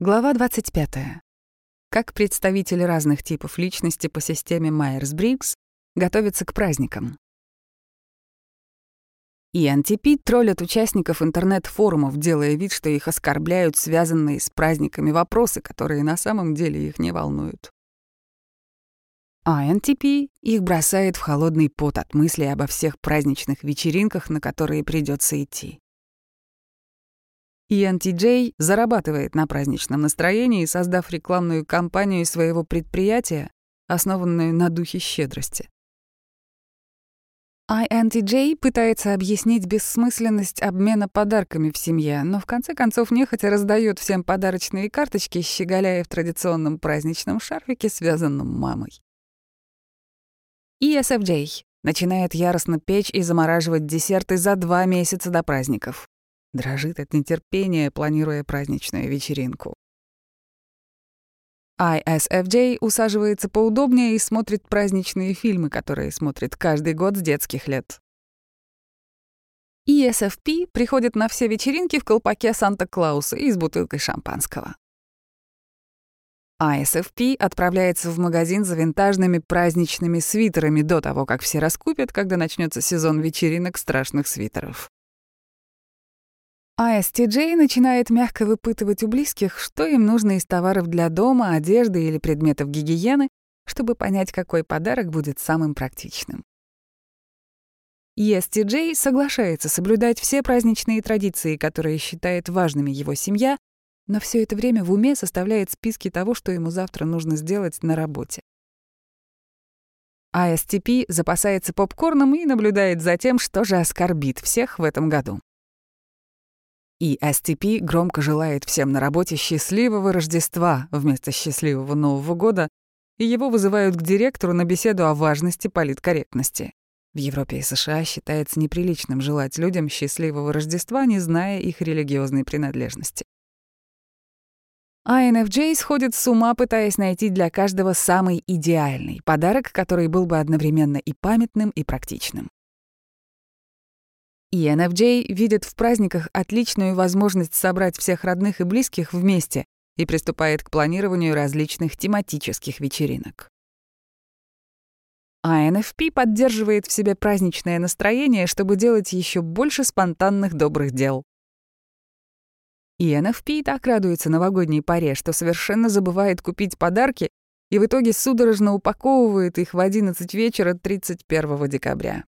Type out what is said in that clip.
Глава 25. Как представители разных типов личности по системе Майерс-Бриггс готовятся к праздникам. И NTP троллят участников интернет-форумов, делая вид, что их оскорбляют связанные с праздниками вопросы, которые на самом деле их не волнуют. А NTP их бросает в холодный пот от мысли обо всех праздничных вечеринках, на которые придется идти. ENTJ зарабатывает на праздничном настроении, создав рекламную кампанию своего предприятия, основанную на духе щедрости. INTJ пытается объяснить бессмысленность обмена подарками в семье, но в конце концов нехотя раздает всем подарочные карточки, щеголяя в традиционном праздничном шарфике, связанном мамой. ESFJ начинает яростно печь и замораживать десерты за два месяца до праздников. Дрожит от нетерпения, планируя праздничную вечеринку. ISFJ усаживается поудобнее и смотрит праздничные фильмы, которые смотрит каждый год с детских лет. ESFP приходит на все вечеринки в колпаке Санта-Клауса и с бутылкой шампанского. ISFP отправляется в магазин за винтажными праздничными свитерами до того, как все раскупят, когда начнется сезон вечеринок страшных свитеров. А начинает мягко выпытывать у близких, что им нужно из товаров для дома, одежды или предметов гигиены, чтобы понять, какой подарок будет самым практичным. ESTJ соглашается соблюдать все праздничные традиции, которые считает важными его семья, но все это время в уме составляет списки того, что ему завтра нужно сделать на работе. ISTP запасается попкорном и наблюдает за тем, что же оскорбит всех в этом году. И STP громко желает всем на работе счастливого Рождества вместо счастливого Нового года, и его вызывают к директору на беседу о важности политкорректности. В Европе и США считается неприличным желать людям счастливого Рождества, не зная их религиозной принадлежности. INFJ сходит с ума, пытаясь найти для каждого самый идеальный подарок, который был бы одновременно и памятным, и практичным. ENFJ видит в праздниках отличную возможность собрать всех родных и близких вместе и приступает к планированию различных тематических вечеринок. INFP поддерживает в себе праздничное настроение, чтобы делать еще больше спонтанных добрых дел. ENFP так радуется новогодней паре, что совершенно забывает купить подарки и в итоге судорожно упаковывает их в 11 вечера 31 декабря.